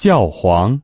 教皇。